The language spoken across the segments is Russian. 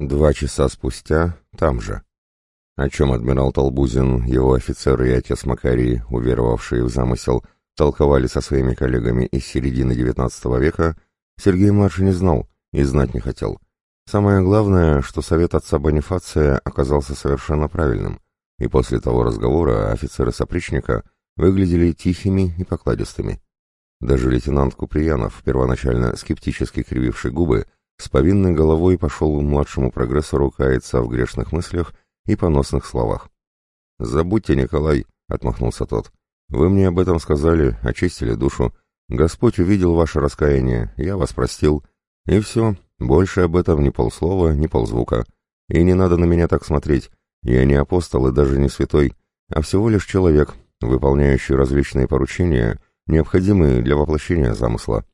Два часа спустя, там же. О чем адмирал Толбузин, его офицеры и отец Макарий, уверовавшие в замысел, толковали со своими коллегами из середины XIX века, Сергей-младший не знал и знать не хотел. Самое главное, что совет отца Бонифация оказался совершенно правильным, и после того разговора офицеры сопричника выглядели тихими и покладистыми. Даже лейтенант Куприянов, первоначально скептически крививший губы, с повинной головой пошел младшему прогрессору каяться в грешных мыслях и поносных словах. «Забудьте, Николай», — отмахнулся тот. «Вы мне об этом сказали, очистили душу. Господь увидел ваше раскаяние, я вас простил. И все, больше об этом ни полслова, ни ползвука. И не надо на меня так смотреть. Я не апостол и даже не святой, а всего лишь человек, выполняющий различные поручения, необходимые для воплощения замысла.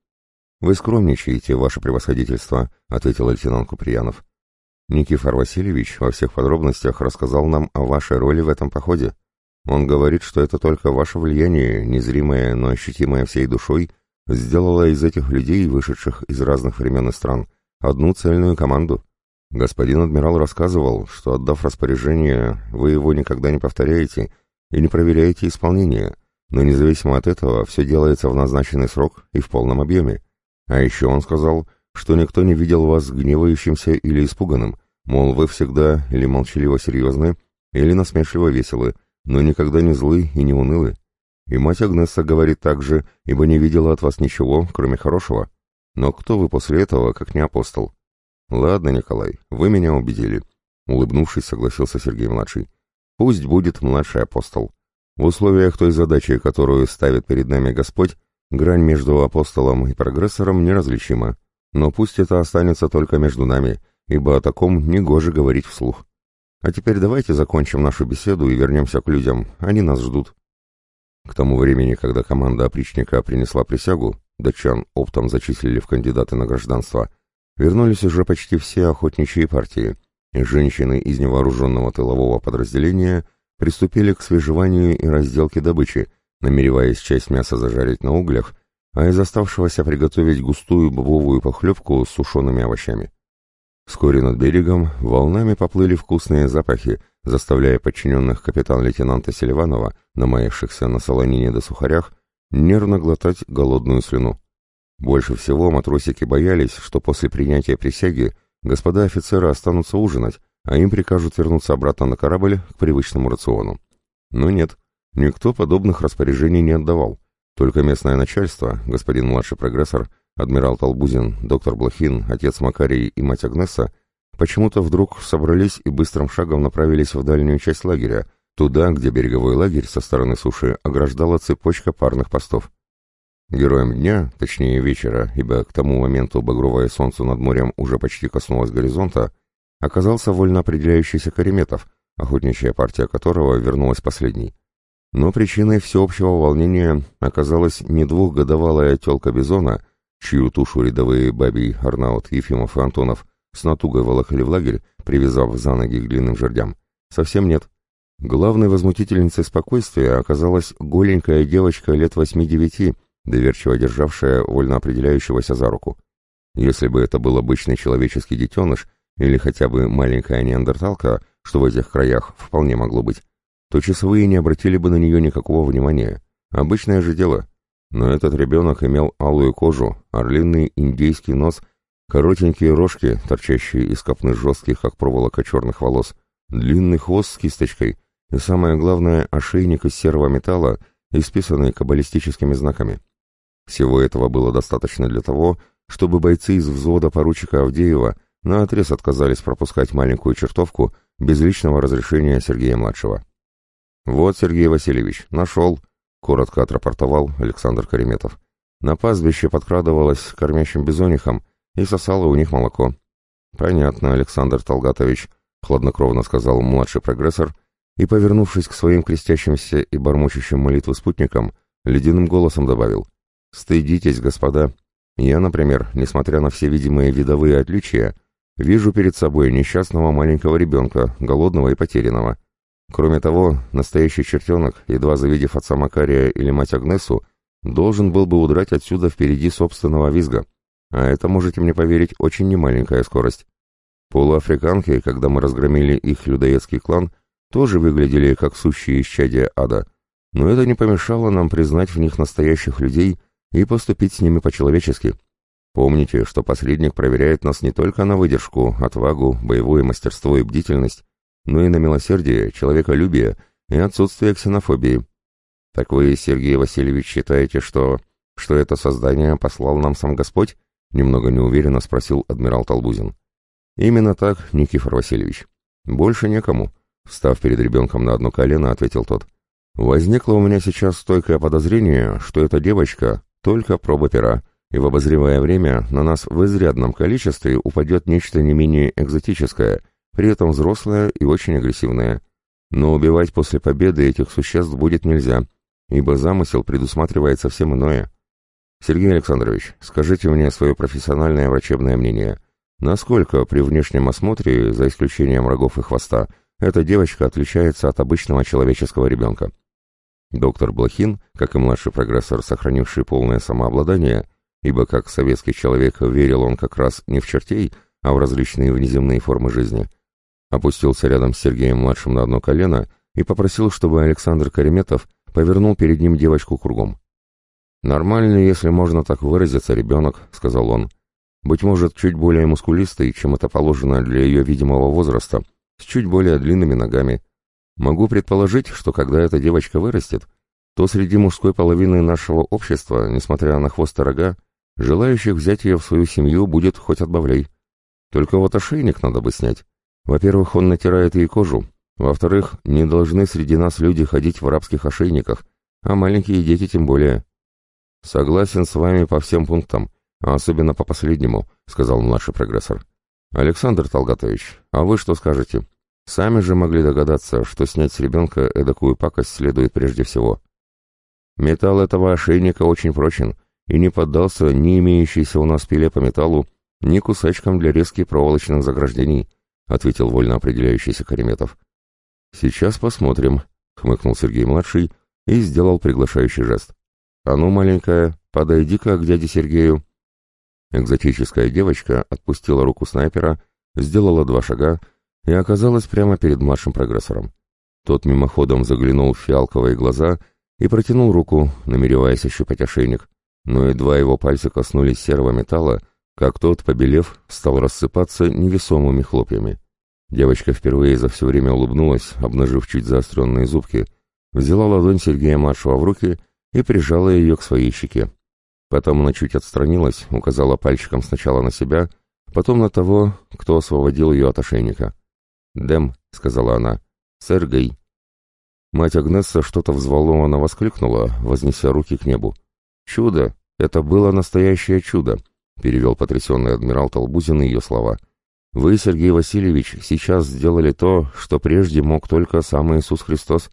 «Вы скромничаете, ваше превосходительство», — ответил лейтенант Куприянов. «Никифор Васильевич во всех подробностях рассказал нам о вашей роли в этом походе. Он говорит, что это только ваше влияние, незримое, но ощутимое всей душой, сделало из этих людей, вышедших из разных времен и стран, одну цельную команду. Господин адмирал рассказывал, что, отдав распоряжение, вы его никогда не повторяете и не проверяете исполнение, но независимо от этого все делается в назначенный срок и в полном объеме. А еще он сказал, что никто не видел вас гневающимся или испуганным, мол, вы всегда или молчаливо серьезны, или насмешливо веселы, но никогда не злы и не унылы. И мать Агнесса говорит так же, ибо не видела от вас ничего, кроме хорошего. Но кто вы после этого, как не апостол? Ладно, Николай, вы меня убедили. Улыбнувшись, согласился Сергей-младший. Пусть будет младший апостол. В условиях той задачи, которую ставит перед нами Господь, Грань между апостолом и прогрессором неразличима, но пусть это останется только между нами, ибо о таком негоже говорить вслух. А теперь давайте закончим нашу беседу и вернемся к людям, они нас ждут. К тому времени, когда команда опричника принесла присягу, датчан оптом зачислили в кандидаты на гражданство, вернулись уже почти все охотничьи партии, и женщины из невооруженного тылового подразделения приступили к свежеванию и разделке добычи, намереваясь часть мяса зажарить на углях, а из оставшегося приготовить густую бобовую похлебку с сушеными овощами. Вскоре над берегом волнами поплыли вкусные запахи, заставляя подчиненных капитан-лейтенанта Селиванова, намаявшихся на солонине до сухарях, нервно глотать голодную слюну. Больше всего матросики боялись, что после принятия присяги господа офицеры останутся ужинать, а им прикажут вернуться обратно на корабль к привычному рациону. Но нет, Никто подобных распоряжений не отдавал. Только местное начальство, господин младший прогрессор, адмирал Толбузин, доктор Блохин, отец Макарий и мать Агнеса, почему-то вдруг собрались и быстрым шагом направились в дальнюю часть лагеря, туда, где береговой лагерь со стороны суши ограждала цепочка парных постов. Героем дня, точнее вечера, ибо к тому моменту багровое солнце над морем уже почти коснулось горизонта, оказался вольно определяющийся Кареметов, охотничья партия которого вернулась последней. Но причиной всеобщего волнения оказалась не двухгодовалая тёлка Бизона, чью тушу рядовые бабий Арнаут, Ефимов и Антонов с натугой волокли в лагерь, привязав за ноги к длинным жердям. Совсем нет. Главной возмутительницей спокойствия оказалась голенькая девочка лет восьми-девяти, доверчиво державшая вольно определяющегося за руку. Если бы это был обычный человеческий детеныш или хотя бы маленькая неандерталка, что в этих краях вполне могло быть, то часовые не обратили бы на нее никакого внимания. Обычное же дело. Но этот ребенок имел алую кожу, орлиный индейский нос, коротенькие рожки, торчащие из копны жестких, как проволока черных волос, длинный хвост с кисточкой и, самое главное, ошейник из серого металла, исписанный каббалистическими знаками. Всего этого было достаточно для того, чтобы бойцы из взвода поручика Авдеева наотрез отказались пропускать маленькую чертовку без личного разрешения Сергея-младшего. «Вот, Сергей Васильевич, нашел», — коротко отрапортовал Александр Кареметов. На пастбище подкрадывалась к кормящим бизонихам и сосала у них молоко. «Понятно, Александр Толгатович», — хладнокровно сказал младший прогрессор, и, повернувшись к своим крестящимся и бормочущим молитвы спутникам, ледяным голосом добавил. «Стыдитесь, господа. Я, например, несмотря на все видимые видовые отличия, вижу перед собой несчастного маленького ребенка, голодного и потерянного. Кроме того, настоящий чертенок, едва завидев отца Макария или мать Агнесу, должен был бы удрать отсюда впереди собственного визга. А это, можете мне поверить, очень немаленькая скорость. Полуафриканки, когда мы разгромили их людоедский клан, тоже выглядели как сущие исчадия ада, но это не помешало нам признать в них настоящих людей и поступить с ними по-человечески. Помните, что посредник проверяет нас не только на выдержку, отвагу, боевое мастерство и бдительность, но и на милосердие, человеколюбие и отсутствие ксенофобии. Так вы, Сергей Васильевич, считаете, что... что это создание послал нам сам Господь? Немного неуверенно спросил адмирал Толбузин. Именно так, Никифор Васильевич. Больше некому. Встав перед ребенком на одно колено, ответил тот. Возникло у меня сейчас стойкое подозрение, что эта девочка только проба пера, и в обозримое время на нас в изрядном количестве упадет нечто не менее экзотическое, при этом взрослое и очень агрессивное. Но убивать после победы этих существ будет нельзя, ибо замысел предусматривает совсем иное. Сергей Александрович, скажите мне свое профессиональное врачебное мнение. Насколько при внешнем осмотре, за исключением рогов и хвоста, эта девочка отличается от обычного человеческого ребенка? Доктор Блохин, как и младший прогрессор, сохранивший полное самообладание, ибо как советский человек верил он как раз не в чертей, а в различные внеземные формы жизни, опустился рядом с Сергеем-младшим на одно колено и попросил, чтобы Александр Кареметов повернул перед ним девочку кругом. «Нормальный, если можно так выразиться, ребенок», — сказал он. «Быть может, чуть более мускулистый, чем это положено для ее видимого возраста, с чуть более длинными ногами. Могу предположить, что когда эта девочка вырастет, то среди мужской половины нашего общества, несмотря на хвост и рога, Желающих взять ее в свою семью будет хоть отбавляй. Только вот ошейник надо бы снять. Во-первых, он натирает ей кожу. Во-вторых, не должны среди нас люди ходить в арабских ошейниках, а маленькие дети тем более. Согласен с вами по всем пунктам, а особенно по последнему, сказал младший прогрессор. Александр Талгатович, а вы что скажете? Сами же могли догадаться, что снять с ребенка эдакую пакость следует прежде всего. Металл этого ошейника очень прочен, и не поддался ни имеющейся у нас пиле по металлу, ни кусачкам для резки проволочных заграждений, ответил вольно определяющийся Кареметов. Сейчас посмотрим, хмыкнул Сергей-младший и сделал приглашающий жест. А ну, маленькая, подойди-ка к дяде Сергею. Экзотическая девочка отпустила руку снайпера, сделала два шага и оказалась прямо перед младшим прогрессором. Тот мимоходом заглянул в фиалковые глаза и протянул руку, намереваясь ощупать ошейник но едва его пальцы коснулись серого металла, как тот, побелев, стал рассыпаться невесомыми хлопьями. Девочка впервые за все время улыбнулась, обнажив чуть заостренные зубки, взяла ладонь Сергея-младшего в руки и прижала ее к своей щеке. Потом она чуть отстранилась, указала пальчиком сначала на себя, потом на того, кто освободил ее от ошейника. «Дэм», — сказала она, — «Сергей». Мать Агнесса что-то взволнованно воскликнула, вознеся руки к небу. «Чудо! Это было настоящее чудо!» — перевел потрясенный адмирал Толбузин ее слова. «Вы, Сергей Васильевич, сейчас сделали то, что прежде мог только сам Иисус Христос».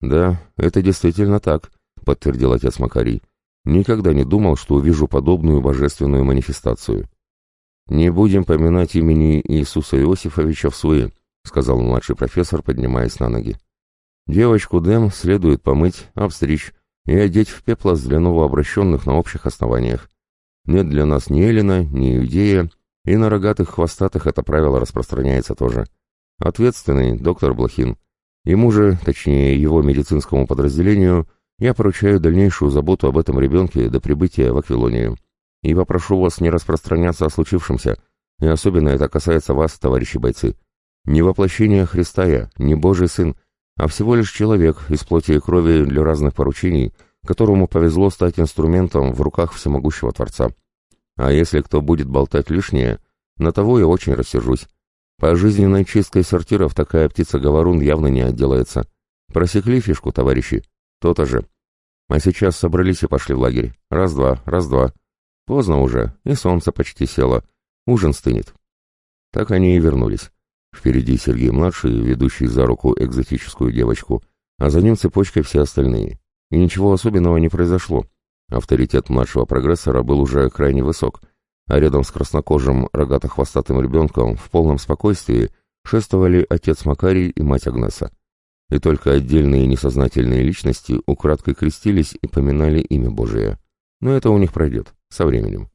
«Да, это действительно так», — подтвердил отец Макарий. «Никогда не думал, что увижу подобную божественную манифестацию». «Не будем поминать имени Иисуса Иосифовича в суе», — сказал младший профессор, поднимаясь на ноги. «Девочку Дэм следует помыть, обстричь, и одеть в пеплос для новообращенных на общих основаниях. Нет для нас ни Эллина, ни Иудея, и на рогатых хвостатых это правило распространяется тоже. Ответственный доктор Блохин. Ему же, точнее его медицинскому подразделению, я поручаю дальнейшую заботу об этом ребенке до прибытия в Аквилонию. И попрошу вас не распространяться о случившемся, и особенно это касается вас, товарищи бойцы. Не воплощение Христа я, не Божий Сын, а всего лишь человек из плоти и крови для разных поручений, которому повезло стать инструментом в руках всемогущего Творца. А если кто будет болтать лишнее, на того я очень рассержусь. По жизненной чисткой сортиров такая птица-говорун явно не отделается. Просекли фишку, товарищи? То-то же. А сейчас собрались и пошли в лагерь. Раз-два, раз-два. Поздно уже, и солнце почти село. Ужин стынет. Так они и вернулись. Впереди Сергей-младший, ведущий за руку экзотическую девочку, а за ним цепочкой все остальные. И ничего особенного не произошло. Авторитет младшего прогрессора был уже крайне высок, а рядом с краснокожим рогато-хвостатым ребенком в полном спокойствии шествовали отец Макарий и мать Агнеса. И только отдельные несознательные личности украдкой крестились и поминали имя Божие. Но это у них пройдет, со временем.